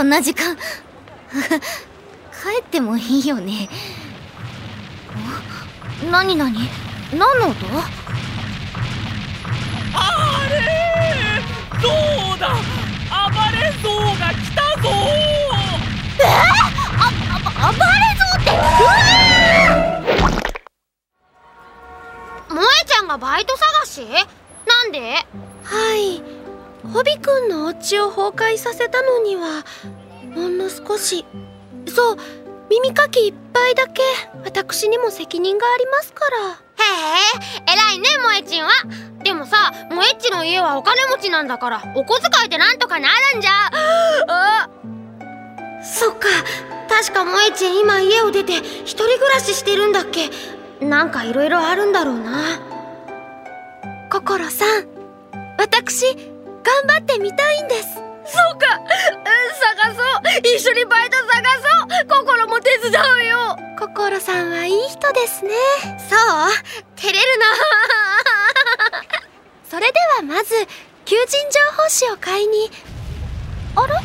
こんな時間。帰ってもいいよね。なになに何の音？あれゾウだ。暴れゾウが来たぞえ？ー、ああ暴れゾウって？うわ萌えちゃんがバイト探し？なんで？はいホビくんのお家を崩壊させたのにはほんの少し。そう耳かきいっぱいだけ。私にも責任がありますから。へえ偉いね萌えちんは。でもさ萌えっちの家はお金持ちなんだからお小遣いでなんとかなるんじゃ。あそっか。確か萌えちん今家を出て一人暮らししてるんだっけ。なんかいろいろあるんだろうな。心さん私頑張ってみたいんです。そうか、探そう。一緒にバイト探そう。心も手伝うよ。心さんはいい人ですね。そう。照れるな。それではまず求人情報誌を買いに。あら？あ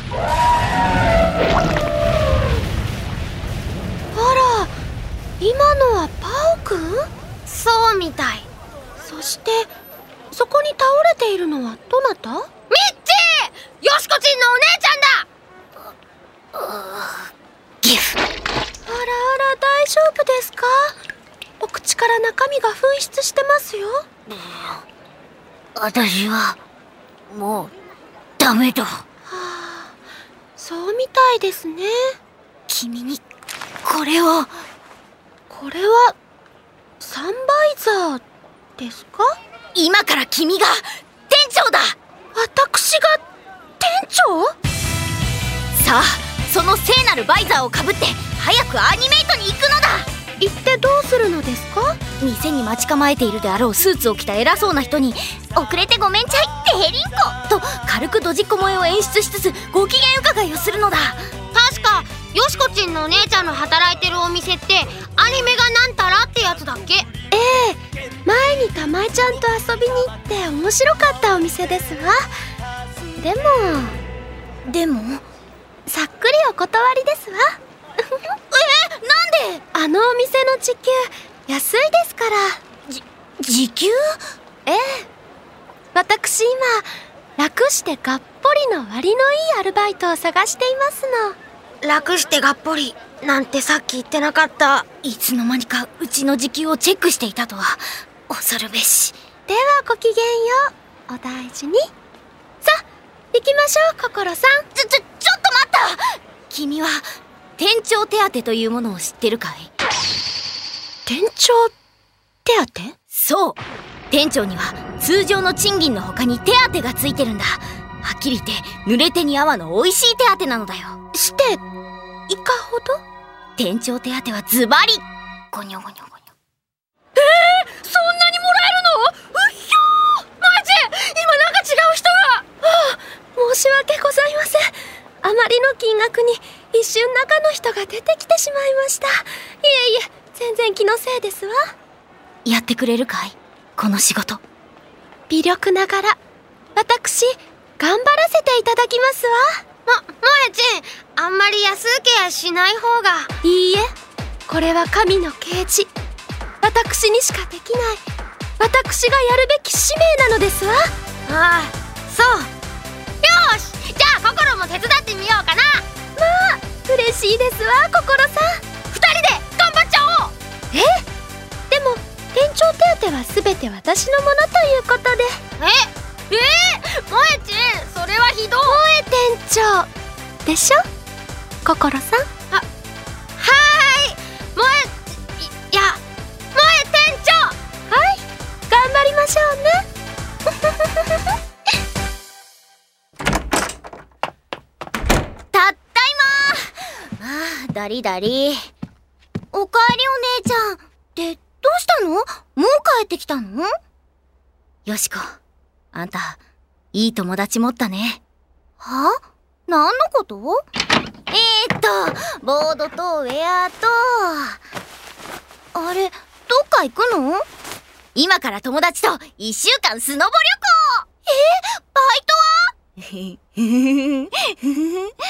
ら。今のはパオくん？そうみたい。そしてそこに倒れているのはどなた？ミッチー！よしこちんのお姉ちゃんだ！ギフ。あらあら大丈夫ですか？お口から中身が紛失してますよ。私はもうダメだ。はあそうみたいですね。君にこれを。これはサンバイザーですか？今から君が店長だ。私が店長？さあその聖なるバイザーをかぶって早くアニメイトに行くのだ。行ってどうするのですか？店に待ち構えているであろうスーツを着た偉そうな人に「遅れてごめんちゃい」ってヘリンコと軽くドジっ子萌えを演出しつつご機嫌伺いをするのだ。確かよしこちんのお姉ちゃんの働いてるお店ってアニメがなんたらってやつだっけ？ええ前にたまえちゃんと遊びに行って面白かったお店ですわ。でも。でも？さっくりお断りですわ。えなんで？あのお店の時給安いですから。じ時給？ええ。私今楽してがっぽりの割のいいアルバイトを探していますの。楽してがっぽりなんてさっき言ってなかった。いつの間にかうちの時給をチェックしていたとは。恐るべし。ではごきげんよう。お大事に。さあ行きましょう心さん。ちょちょちょっと待った。君は店長手当というものを知ってるかい？店長手当？そう。店長には通常の賃金の他に手当がついてるんだ。はっきり言って濡れ手に泡の美味しい手当なのだよ。していかほど？店長手当はズバリ。ゴニョゴニョゴニョ。えー、そんなにもらえるの？うっひょー！マジ？今なんか違う人が！ああ申し訳ございません。あまりの金額に一瞬中の人が出てきてしまいました。いえいえ全然気のせいですわ。やってくれるかい？この仕事。微力ながら私頑張らせていただきますわま、萌えちんあんまり安請けやしない方が。いいえ。これは神の啓示。私にしかできない。私がやるべき使命なのですわ。ああそう。よし！じゃあ心も手伝ってみようかな。まあ嬉しいですわ心さん。二人で頑張っちゃおう。え？でも店長手当は全て私のものということで。え？長でしょ？心さん？ははーい！萌えいいや萌え店長！はい？頑張りましょうね。たったいまああだりだり。おかえりお姉ちゃん。ってどうしたの？もう帰ってきたの？よしこあんたいい友達持ったね。は？何のこと？えー、っとボードとウェアと。あれどっか行くの？今から友達と一週間スノボ旅行。え？バイトは？